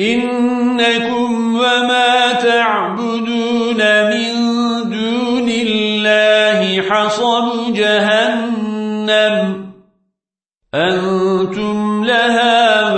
إنكم وما تعبدون من دون الله حصب جهنم. أنتم لها